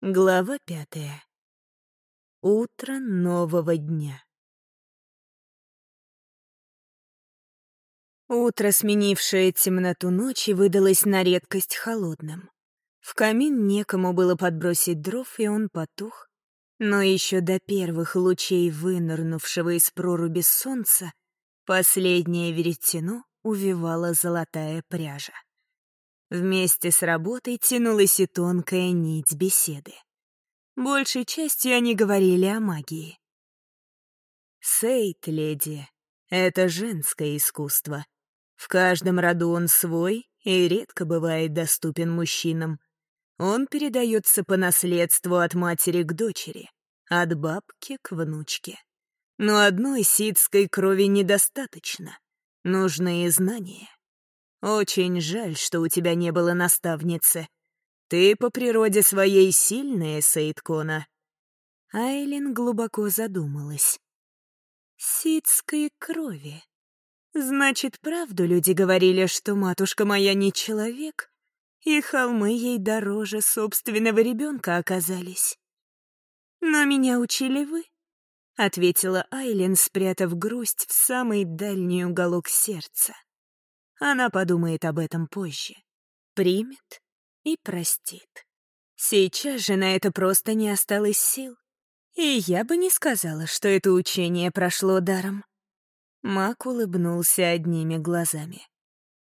Глава пятая. Утро нового дня. Утро, сменившее темноту ночи, выдалось на редкость холодным. В камин некому было подбросить дров, и он потух. Но еще до первых лучей вынырнувшего из проруби солнца последнее веретено увивала золотая пряжа. Вместе с работой тянулась и тонкая нить беседы. Большей частью они говорили о магии. Сейт, леди, это женское искусство. В каждом роду он свой и редко бывает доступен мужчинам. Он передается по наследству от матери к дочери, от бабки к внучке. Но одной ситской крови недостаточно. Нужны и знания. Очень жаль, что у тебя не было наставницы. Ты по природе своей сильная, Сейткона. Айлин глубоко задумалась. Ситской крови. Значит, правду люди говорили, что матушка моя не человек, и холмы ей дороже собственного ребенка оказались. Но меня учили вы, — ответила Айлин, спрятав грусть в самый дальний уголок сердца. Она подумает об этом позже. Примет и простит. Сейчас же на это просто не осталось сил. И я бы не сказала, что это учение прошло даром. Мак улыбнулся одними глазами.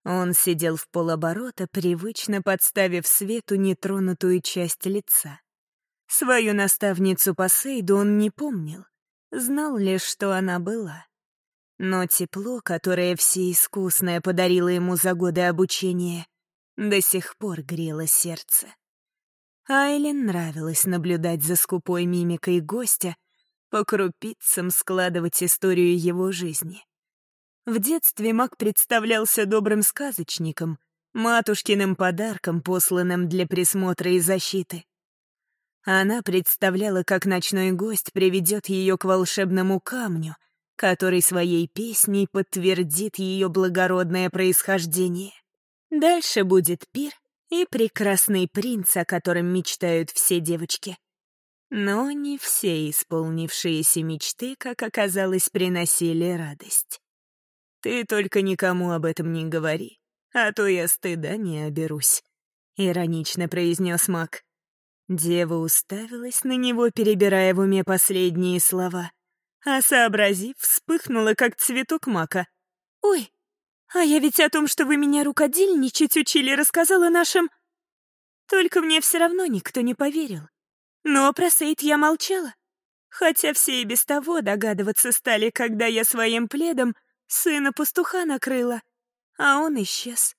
Он сидел в полоборота, привычно подставив свету нетронутую часть лица. Свою наставницу по Сейду он не помнил, знал лишь, что она была. Но тепло, которое всеискусное подарило ему за годы обучения, до сих пор грело сердце. Айлен нравилось наблюдать за скупой мимикой гостя, по крупицам складывать историю его жизни. В детстве маг представлялся добрым сказочником, матушкиным подарком, посланным для присмотра и защиты. Она представляла, как ночной гость приведет ее к волшебному камню — который своей песней подтвердит ее благородное происхождение. Дальше будет пир и прекрасный принц, о котором мечтают все девочки. Но не все исполнившиеся мечты, как оказалось, приносили радость. «Ты только никому об этом не говори, а то я стыда не оберусь», — иронично произнес маг. Дева уставилась на него, перебирая в уме последние слова а сообразив, вспыхнула, как цветок мака. «Ой, а я ведь о том, что вы меня рукодельничать учили, рассказала нашим...» Только мне все равно никто не поверил. Но про Сейд я молчала. Хотя все и без того догадываться стали, когда я своим пледом сына пастуха накрыла, а он исчез.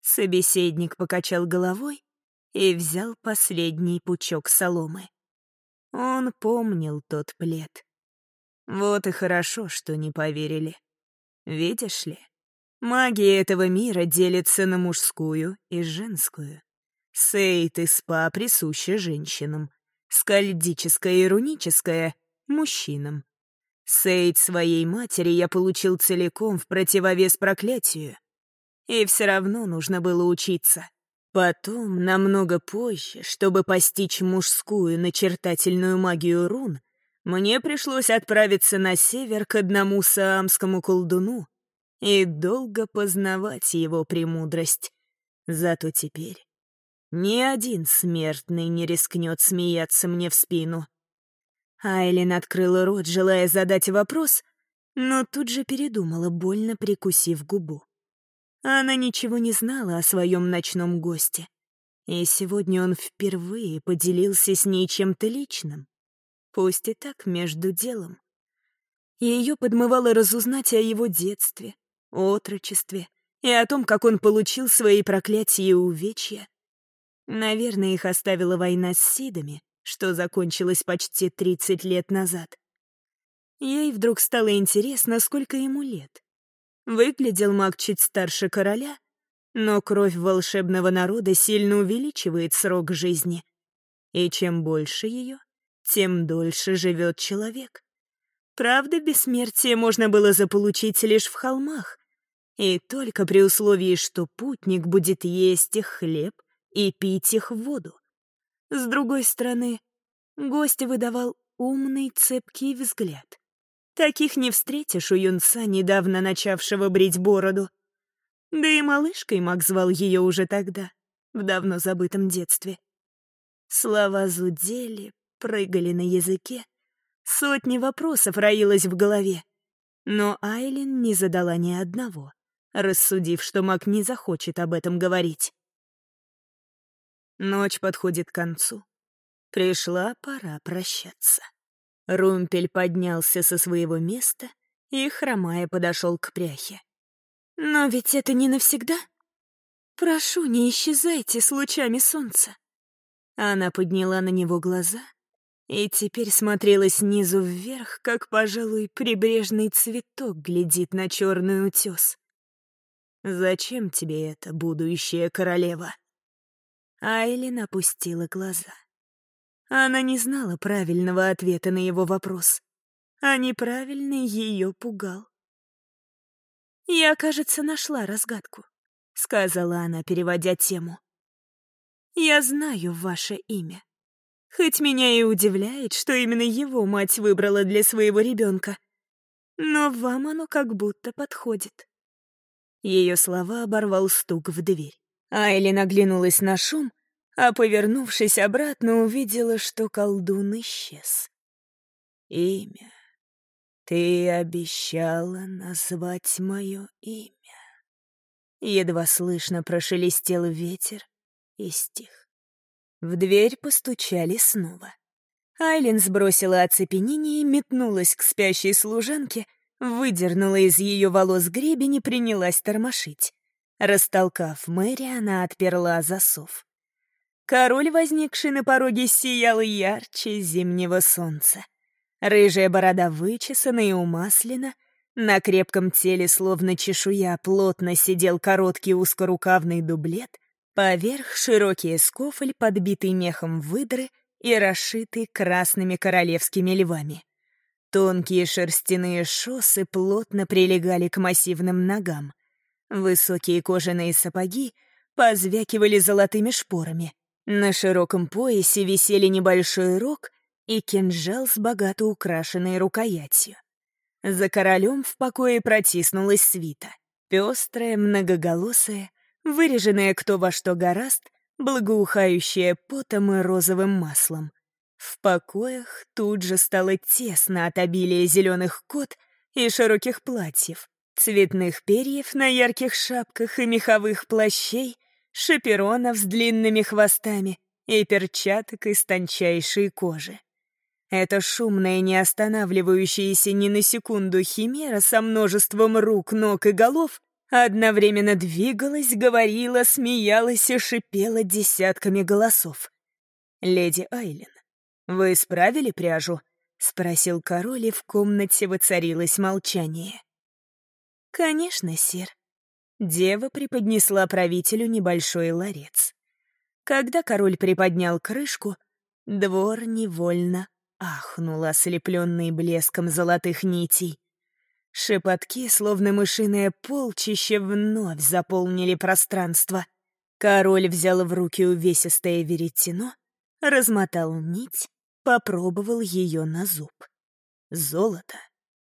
Собеседник покачал головой и взял последний пучок соломы. Он помнил тот плед. Вот и хорошо, что не поверили. Видишь ли, магия этого мира делится на мужскую и женскую. Сейт и спа присуща женщинам, скальдическая и руническая — мужчинам. Сейт своей матери я получил целиком в противовес проклятию. И все равно нужно было учиться. Потом, намного позже, чтобы постичь мужскую начертательную магию рун, мне пришлось отправиться на север к одному саамскому колдуну и долго познавать его премудрость. Зато теперь ни один смертный не рискнет смеяться мне в спину. Айлин открыла рот, желая задать вопрос, но тут же передумала, больно прикусив губу. Она ничего не знала о своем ночном госте, и сегодня он впервые поделился с ней чем-то личным. Пусть и так между делом. Ее подмывало разузнать о его детстве, отрочестве и о том, как он получил свои проклятия и увечья. Наверное, их оставила война с Сидами, что закончилась почти 30 лет назад. Ей вдруг стало интересно, сколько ему лет. Выглядел маг чуть старше короля, но кровь волшебного народа сильно увеличивает срок жизни. И чем больше ее, тем дольше живет человек. Правда, бессмертие можно было заполучить лишь в холмах, и только при условии, что путник будет есть их хлеб и пить их воду. С другой стороны, гость выдавал умный, цепкий взгляд. Таких не встретишь у юнца, недавно начавшего брить бороду. Да и малышкой Мак звал ее уже тогда, в давно забытом детстве. Слова зудели, прыгали на языке. Сотни вопросов роилось в голове. Но Айлин не задала ни одного, рассудив, что Мак не захочет об этом говорить. Ночь подходит к концу. Пришла пора прощаться. Румпель поднялся со своего места и, хромая, подошел к пряхе. «Но ведь это не навсегда. Прошу, не исчезайте с лучами солнца». Она подняла на него глаза и теперь смотрела снизу вверх, как, пожалуй, прибрежный цветок глядит на черный утес. «Зачем тебе это, будущая королева?» Айлин опустила глаза. Она не знала правильного ответа на его вопрос, а неправильный ее пугал. «Я, кажется, нашла разгадку», — сказала она, переводя тему. «Я знаю ваше имя. Хоть меня и удивляет, что именно его мать выбрала для своего ребенка, но вам оно как будто подходит». Ее слова оборвал стук в дверь. Айлин оглянулась на шум — а, повернувшись обратно, увидела, что колдун исчез. «Имя. Ты обещала назвать мое имя». Едва слышно прошелестел ветер и стих. В дверь постучали снова. Айлин сбросила оцепенение метнулась к спящей служанке, выдернула из ее волос гребень и принялась тормошить. Растолкав Мэри, она отперла засов. Король, возникший на пороге, сиял ярче зимнего солнца. Рыжая борода вычесана и умаслена, на крепком теле, словно чешуя, плотно сидел короткий узкорукавный дублет, поверх широкий скофль, подбитый мехом выдры и расшитый красными королевскими львами. Тонкие шерстяные шоссы плотно прилегали к массивным ногам. Высокие кожаные сапоги позвякивали золотыми шпорами — на широком поясе висели небольшой рог и кинжал с богато украшенной рукоятью. За королем в покое протиснулась свита. Пестрая, многоголосая, выреженная кто во что гораст, благоухающая потом и розовым маслом. В покоях тут же стало тесно от обилия зеленых кот и широких платьев, цветных перьев на ярких шапках и меховых плащей, шаперонов с длинными хвостами и перчаток из тончайшей кожи. Эта шумная, не останавливающаяся ни на секунду химера со множеством рук, ног и голов одновременно двигалась, говорила, смеялась и шипела десятками голосов. «Леди Айлен, вы исправили пряжу?» — спросил король, и в комнате воцарилось молчание. «Конечно, сир», Дева преподнесла правителю небольшой ларец. Когда король приподнял крышку, двор невольно ахнул, ослепленный блеском золотых нитей. Шепотки, словно мышиное полчище, вновь заполнили пространство. Король взял в руки увесистое веретено, размотал нить, попробовал ее на зуб. Золото.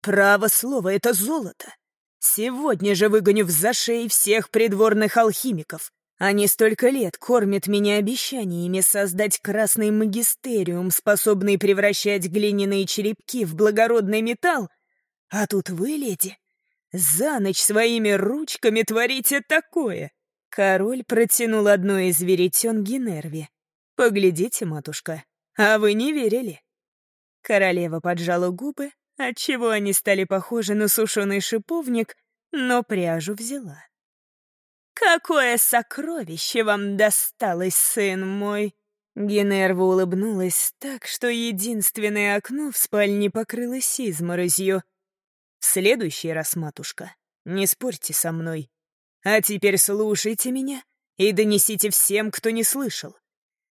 Право слово, это золото. Сегодня же выгоню в зашей всех придворных алхимиков. Они столько лет кормят меня обещаниями создать красный магистериум, способный превращать глиняные черепки в благородный металл. А тут вы, леди, за ночь своими ручками творите такое. Король протянул одно из веретен Генерве. «Поглядите, матушка, а вы не верили?» Королева поджала губы, отчего они стали похожи на сушеный шиповник, но пряжу взяла. «Какое сокровище вам досталось, сын мой!» Генерва улыбнулась так, что единственное окно в спальне покрылось изморозью. «В следующий раз, матушка, не спорьте со мной. А теперь слушайте меня и донесите всем, кто не слышал.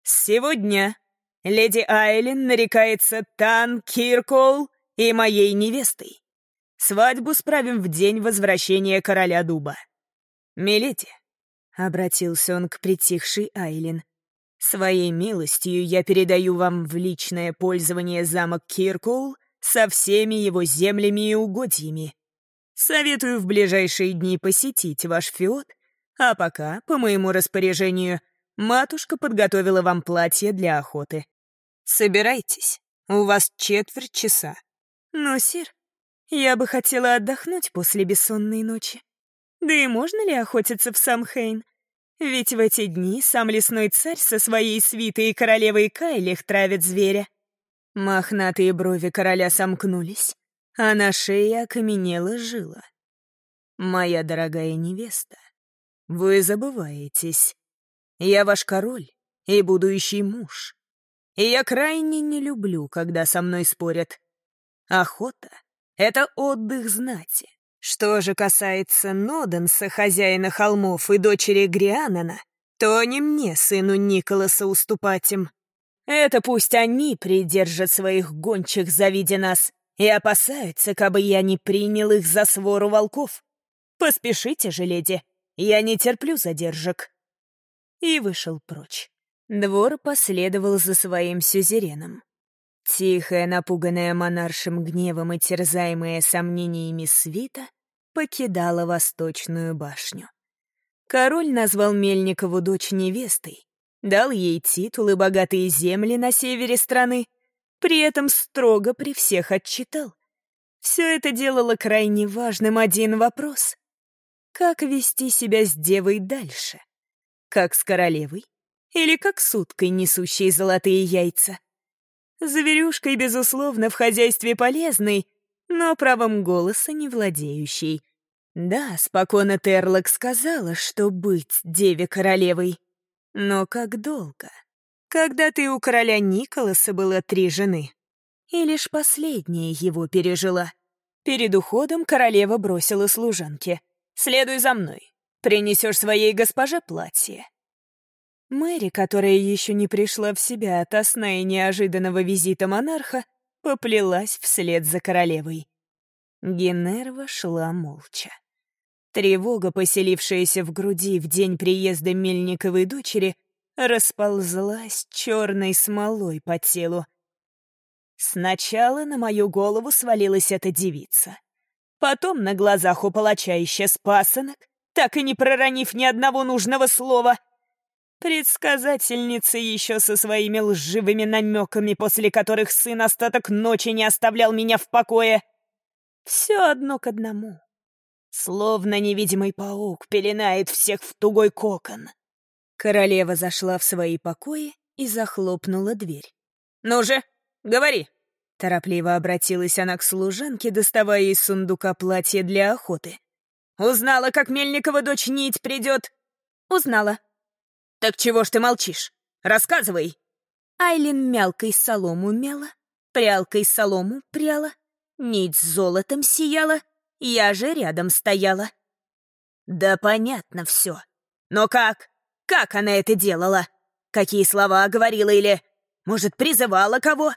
Сегодня леди Айлен нарекается Тан Киркол и моей невестой. Свадьбу справим в день возвращения короля дуба. Миледи, — обратился он к притихшей Айлин, — Своей милостью я передаю вам в личное пользование замок Киркоул со всеми его землями и угодьями. Советую в ближайшие дни посетить ваш феод, а пока, по моему распоряжению, матушка подготовила вам платье для охоты. Собирайтесь, у вас четверть часа. Но, сир, я бы хотела отдохнуть после бессонной ночи. Да и можно ли охотиться в Самхейн? Ведь в эти дни сам лесной царь со своей свитой и королевой Кайлих травит зверя. Мохнатые брови короля сомкнулись, а на шее окаменела жила. «Моя дорогая невеста, вы забываетесь. Я ваш король и будущий муж. И я крайне не люблю, когда со мной спорят. Охота — это отдых знати. Что же касается Ноденса, хозяина холмов и дочери Грианана, то не мне, сыну Николаса, уступать им. Это пусть они придержат своих гончих, завидя нас, и опасаются, кабы я не принял их за свору волков. Поспешите же, леди, я не терплю задержек. И вышел прочь. Двор последовал за своим сюзереном. Тихая, напуганная монаршим гневом и терзаемая сомнениями свита покидала восточную башню. Король назвал Мельникову дочь невестой, дал ей титул и богатые земли на севере страны, при этом строго при всех отчитал. Все это делало крайне важным один вопрос. Как вести себя с девой дальше? Как с королевой? Или как с уткой, несущей золотые яйца? Зверюшкой, безусловно, в хозяйстве полезной, но правом голоса не владеющей. Да, спокойно Терлок сказала, что быть деве королевой. Но как долго? Когда ты у короля Николаса было три жены. И лишь последняя его пережила. Перед уходом королева бросила служанке. «Следуй за мной. Принесешь своей госпоже платье». Мэри, которая еще не пришла в себя от сна и неожиданного визита монарха, поплелась вслед за королевой. Генерва шла молча. Тревога, поселившаяся в груди в день приезда Мельниковой дочери, расползлась черной смолой по телу. Сначала на мою голову свалилась эта девица. Потом на глазах у палача исчез пасынок, так и не проронив ни одного нужного слова — Предсказательница еще со своими лживыми намеками, после которых сын остаток ночи не оставлял меня в покое. Все одно к одному. Словно невидимый паук пеленает всех в тугой кокон. Королева зашла в свои покои и захлопнула дверь. «Ну же, говори!» Торопливо обратилась она к служанке, доставая из сундука платье для охоты. «Узнала, как Мельникова дочь нить придет?» «Узнала», «Так чего ж ты молчишь? Рассказывай!» Айлин мялкой солому мяла, прялкой солому пряла, нить с золотом сияла, я же рядом стояла. Да понятно все. Но как? Как она это делала? Какие слова говорила или, может, призывала кого?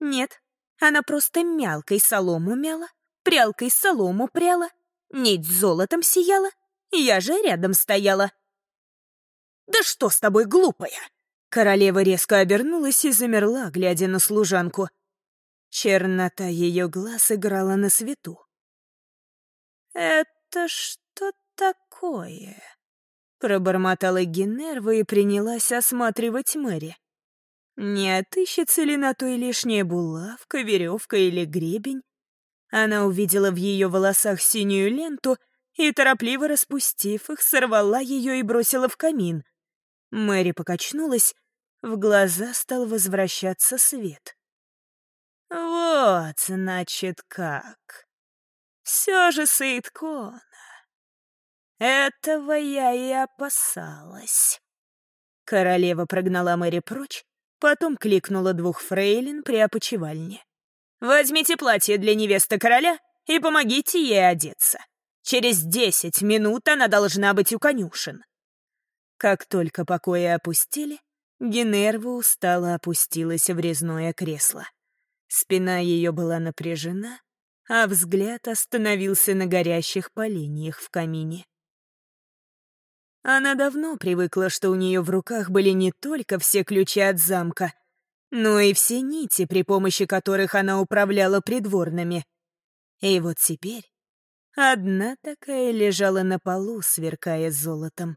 Нет, она просто мялкой солому мяла, прялкой солому пряла, нить золотом сияла, я же рядом стояла. «Да что с тобой, глупая?» Королева резко обернулась и замерла, глядя на служанку. Чернота ее глаз играла на свету. «Это что такое?» Пробормотала Генерва и принялась осматривать Мэри. Не отыщется ли на той лишняя булавка, веревка или гребень? Она увидела в ее волосах синюю ленту и, торопливо распустив их, сорвала ее и бросила в камин — Мэри покачнулась, в глаза стал возвращаться свет. «Вот, значит, как. Все же Саидкона. Этого я и опасалась». Королева прогнала Мэри прочь, потом кликнула двух фрейлин при опочивальне. «Возьмите платье для невесты короля и помогите ей одеться. Через десять минут она должна быть у конюшен. Как только покои опустили, Генерва устало опустилась в резное кресло. Спина ее была напряжена, а взгляд остановился на горящих поленьях в камине. Она давно привыкла, что у нее в руках были не только все ключи от замка, но и все нити, при помощи которых она управляла придворными. И вот теперь одна такая лежала на полу, сверкая золотом.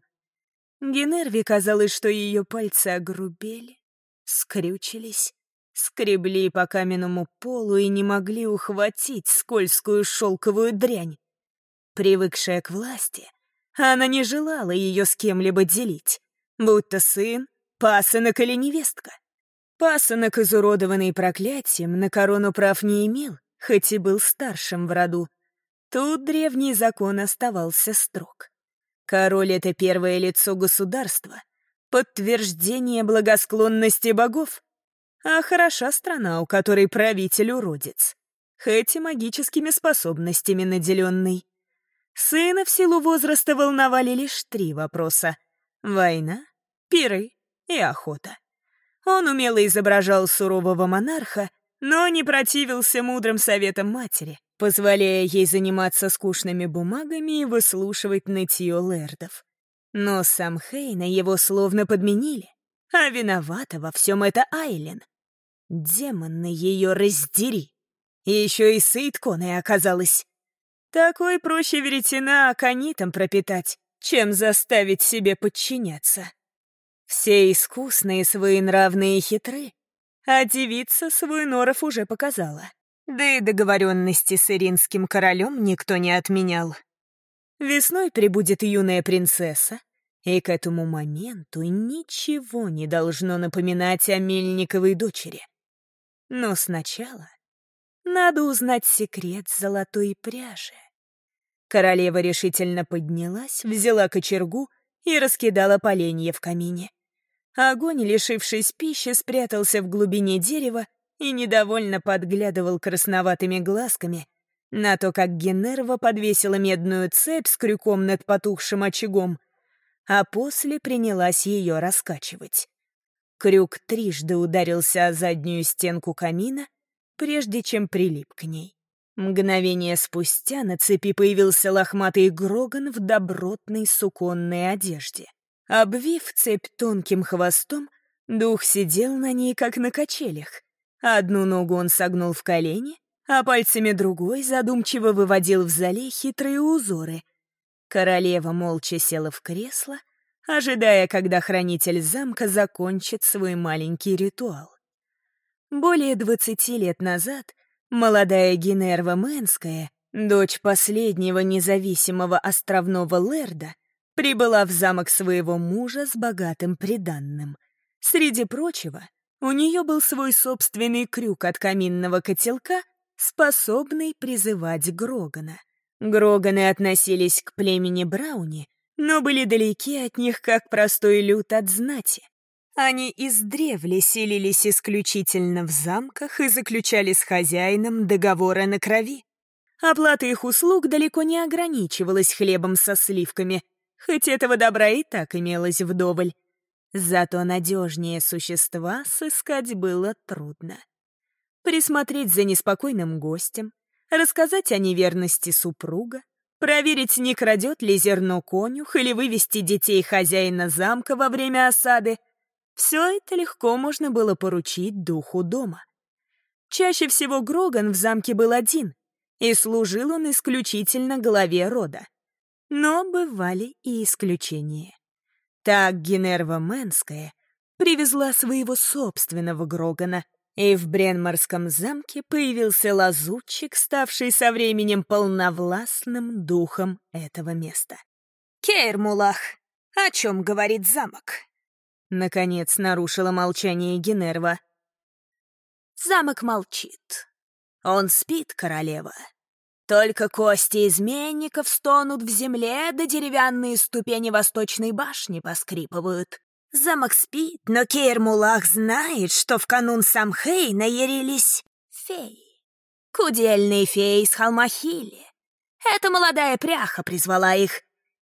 Генерве казалось, что ее пальцы огрубели, скрючились, скребли по каменному полу и не могли ухватить скользкую шелковую дрянь. Привыкшая к власти, она не желала ее с кем-либо делить, будь то сын, пасынок или невестка. Пасынок, изуродованный проклятием, на корону прав не имел, хоть и был старшим в роду. Тут древний закон оставался строг. Король — это первое лицо государства, подтверждение благосклонности богов. А хороша страна, у которой правитель уродец, хоть магическими способностями наделенный. Сына в силу возраста волновали лишь три вопроса — война, пиры и охота. Он умело изображал сурового монарха, но не противился мудрым советам матери, позволяя ей заниматься скучными бумагами и выслушивать нытье лэрдов. Но сам Хейна его словно подменили, а виновата во всем это Айлен. Демоны ее раздери. И еще и Сейтконой оказалась. Такой проще веретена аконитом пропитать, чем заставить себе подчиняться. Все искусные, своенравные и хитры, а девица свой норов уже показала. Да и договоренности с иринским королем никто не отменял. Весной прибудет юная принцесса, и к этому моменту ничего не должно напоминать о Мельниковой дочери. Но сначала надо узнать секрет золотой пряжи. Королева решительно поднялась, взяла кочергу и раскидала поленья в камине. Огонь, лишившись пищи, спрятался в глубине дерева и недовольно подглядывал красноватыми глазками на то, как Генерва подвесила медную цепь с крюком над потухшим очагом, а после принялась ее раскачивать. Крюк трижды ударился о заднюю стенку камина, прежде чем прилип к ней. Мгновение спустя на цепи появился лохматый Гроган в добротной суконной одежде. Обвив цепь тонким хвостом, дух сидел на ней, как на качелях. Одну ногу он согнул в колени, а пальцами другой задумчиво выводил в зале хитрые узоры. Королева молча села в кресло, ожидая, когда хранитель замка закончит свой маленький ритуал. Более двадцати лет назад молодая Генерва Мэнская, дочь последнего независимого островного лэрда, прибыла в замок своего мужа с богатым приданным. Среди прочего, у нее был свой собственный крюк от каминного котелка, способный призывать Грогана. Гроганы относились к племени Брауни, но были далеки от них, как простой люд от знати. Они издревле селились исключительно в замках и заключали с хозяином договоры на крови. Оплата их услуг далеко не ограничивалась хлебом со сливками, хоть этого добра и так имелось вдоволь. Зато надежнее существа сыскать было трудно. Присмотреть за неспокойным гостем, рассказать о неверности супруга, проверить, не крадет ли зерно конюх или вывести детей хозяина замка во время осады — все это легко можно было поручить духу дома. Чаще всего Гроган в замке был один, и служил он исключительно главе рода. Но бывали и исключения. Так Генерва Мэнская привезла своего собственного Грогана, и в Бренмарском замке появился лазутчик, ставший со временем полновластным духом этого места. «Кейрмулах, о чем говорит замок?» Наконец нарушила молчание Генерва. «Замок молчит. Он спит, королева. Только кости изменников стонут в земле, да деревянные ступени восточной башни поскрипывают. Замок спит, но Кейрмулах знает, что в канун Самхей наярились феи. Кудельные феи из холма Хили. Эта молодая пряха призвала их.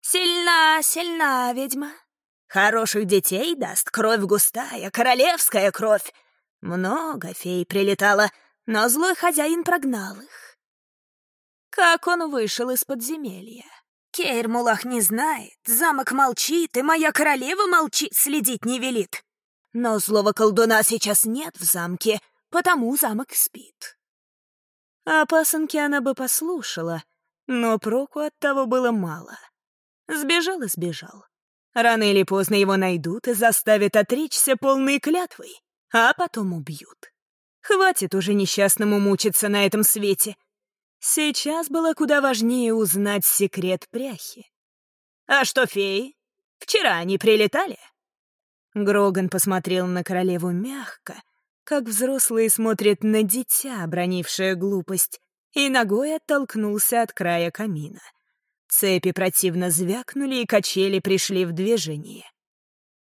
Сильна, сильна ведьма. Хороших детей даст, кровь густая, королевская кровь. Много фей прилетало, но злой хозяин прогнал их. Как он вышел из подземелья? Кейрмулах не знает, замок молчит, и моя королева молчит, следить не велит. Но злого колдуна сейчас нет в замке, потому замок спит. А пасынки она бы послушала, но проку от того было мало. Сбежал и сбежал. Рано или поздно его найдут и заставят отречься полной клятвой, а потом убьют. Хватит уже несчастному мучиться на этом свете. Сейчас было куда важнее узнать секрет пряхи. «А что, феи? Вчера они прилетали?» Гроган посмотрел на королеву мягко, как взрослые смотрят на дитя, обронившее глупость, и ногой оттолкнулся от края камина. Цепи противно звякнули, и качели пришли в движение.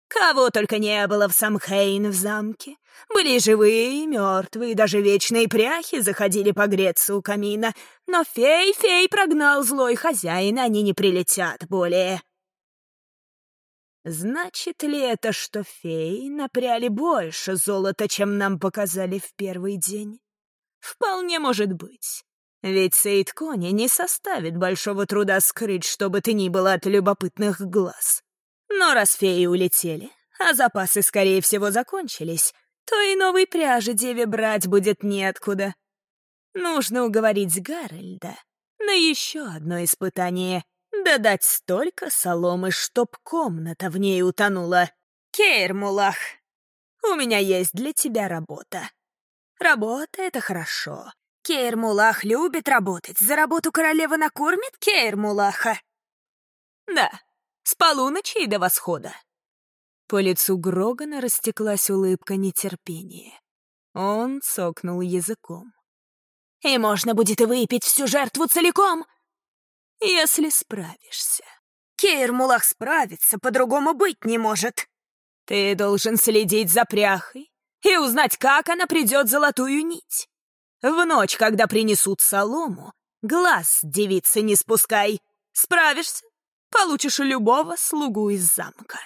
Кого только не было в Самхейн в замке. Были живые и мертвые, даже вечные пряхи заходили погреться у камина. Но фей-фей прогнал злой хозяин, они не прилетят более. Значит ли это, что феи напряли больше золота, чем нам показали в первый день? Вполне может быть. Ведь Сейд Кони не составит большого труда скрыть, что бы ты ни было от любопытных глаз. Но раз феи улетели, а запасы, скорее всего, закончились, то и новой пряжи деве брать будет неоткуда. Нужно уговорить Гарольда на еще одно испытание — да дать столько соломы, чтоб комната в ней утонула. Кейрмулах, у меня есть для тебя работа. Работа — это хорошо. Кейрмулах любит работать. За работу королева накормит Кейрмулаха. Да, с полуночи и до восхода. По лицу Грогана растеклась улыбка нетерпения. Он цокнул языком. «И можно будет выпить всю жертву целиком!» если справишься. Кейр-Мулах справится, по-другому быть не может. Ты должен следить за пряхой и узнать, как она придет золотую нить. В ночь, когда принесут солому, глаз девицы не спускай. Справишься, получишь любого слугу из замка.